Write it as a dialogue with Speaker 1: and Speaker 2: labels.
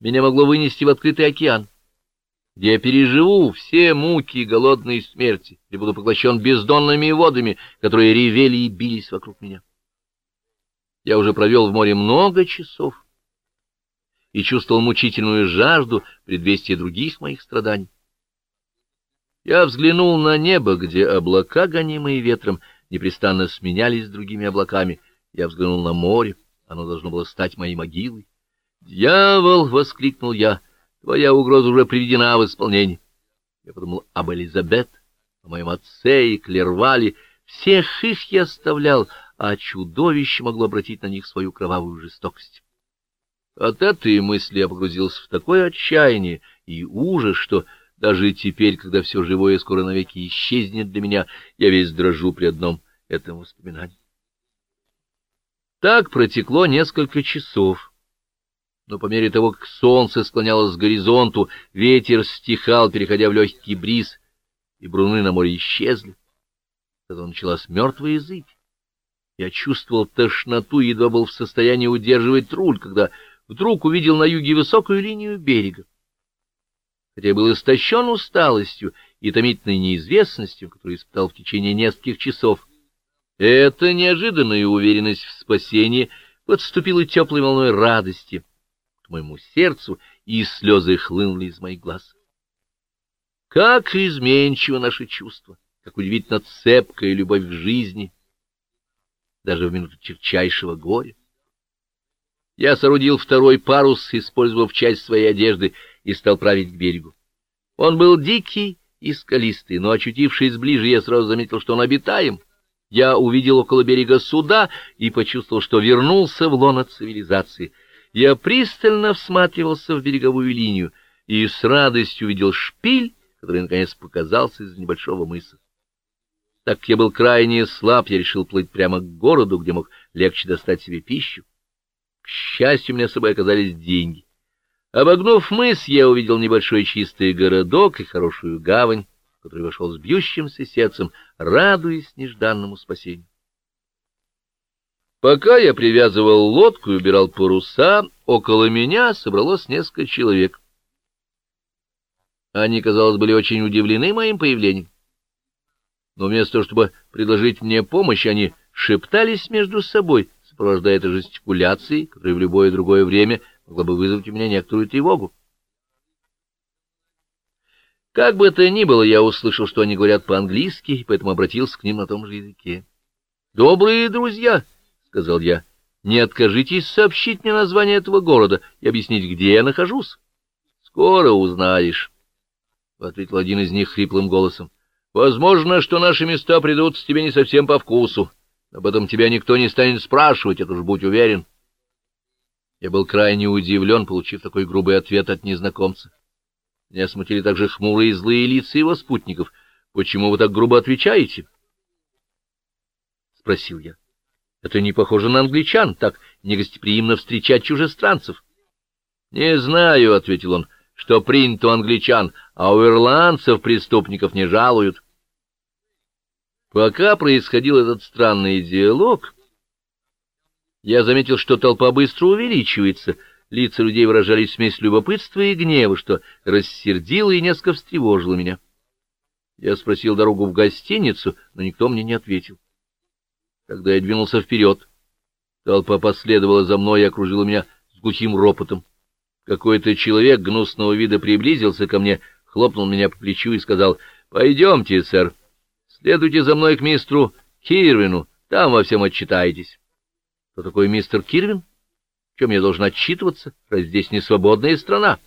Speaker 1: меня могло вынести в открытый океан, где я переживу все муки голодной смерти, где буду поглощен бездонными водами, которые ревели и бились вокруг меня. Я уже провел в море много часов и чувствовал мучительную жажду предвестия других моих страданий. Я взглянул на небо, где облака, гонимые ветром, непрестанно сменялись другими облаками. Я взглянул на море, оно должно было стать моей могилой. «Дьявол!» — воскликнул я. «Твоя угроза уже приведена в исполнение». Я подумал об Элизабет, о моем отце и Клервале. Всех их я оставлял, а чудовище могло обратить на них свою кровавую жестокость. От этой мысли я погрузился в такое отчаяние и ужас, что даже теперь, когда все живое скоро навеки исчезнет для меня, я весь дрожу при одном этом воспоминании. Так протекло несколько часов. Но по мере того, как солнце склонялось к горизонту, ветер стихал, переходя в легкий бриз, и бруны на море исчезли. Тогда началась мертвая зыбь. Я чувствовал тошноту и едва был в состоянии удерживать руль, когда вдруг увидел на юге высокую линию берега хотя был истощен усталостью и томительной неизвестностью, которую испытал в течение нескольких часов. Эта неожиданная уверенность в спасении подступила теплой волной радости моему сердцу, и слезы хлынули из моих глаз. Как изменчиво наши чувства, как удивительно цепкая любовь к жизни, даже в минуту чертчайшего горя. Я соорудил второй парус, использовав часть своей одежды, и стал править к берегу. Он был дикий и скалистый, но, очутившись ближе, я сразу заметил, что он обитаем. Я увидел около берега суда и почувствовал, что вернулся в лоно цивилизации. Я пристально всматривался в береговую линию и с радостью увидел шпиль, который, наконец, показался из небольшого мыса. Так как я был крайне слаб, я решил плыть прямо к городу, где мог легче достать себе пищу. К счастью, у меня с собой оказались деньги. Обогнув мыс, я увидел небольшой чистый городок и хорошую гавань, который вошел с бьющимся сердцем, радуясь нежданному спасению. Пока я привязывал лодку и убирал паруса, около меня собралось несколько человек. Они, казалось, были очень удивлены моим появлением. Но вместо того, чтобы предложить мне помощь, они шептались между собой, сопровождая это жестикуляцией, которая в любое другое время могла бы вызвать у меня некоторую тревогу. Как бы то ни было, я услышал, что они говорят по-английски, поэтому обратился к ним на том же языке. «Добрые друзья», — сказал я, — «не откажитесь сообщить мне название этого города и объяснить, где я нахожусь». «Скоро узнаешь», — ответил один из них хриплым голосом. «Возможно, что наши места придутся тебе не совсем по вкусу. Об этом тебя никто не станет спрашивать, это уж будь уверен». Я был крайне удивлен, получив такой грубый ответ от незнакомца. Меня смутили также хмурые и злые лица его спутников. «Почему вы так грубо отвечаете?» — спросил я. «Это не похоже на англичан, так негостеприимно встречать чужестранцев». «Не знаю», — ответил он, — «что принято у англичан, а у ирландцев преступников не жалуют». Пока происходил этот странный диалог... Я заметил, что толпа быстро увеличивается, лица людей выражали смесь любопытства и гнева, что рассердило и несколько встревожило меня. Я спросил дорогу в гостиницу, но никто мне не ответил. Тогда я двинулся вперед. Толпа последовала за мной и окружила меня с глухим ропотом. Какой-то человек гнусного вида приблизился ко мне, хлопнул меня по плечу и сказал, «Пойдемте, сэр, следуйте за мной к мистеру Кирвину, там во всем отчитаетесь». Кто такой мистер Кирвин? В чем я должен отчитываться? Раз здесь не свободная страна.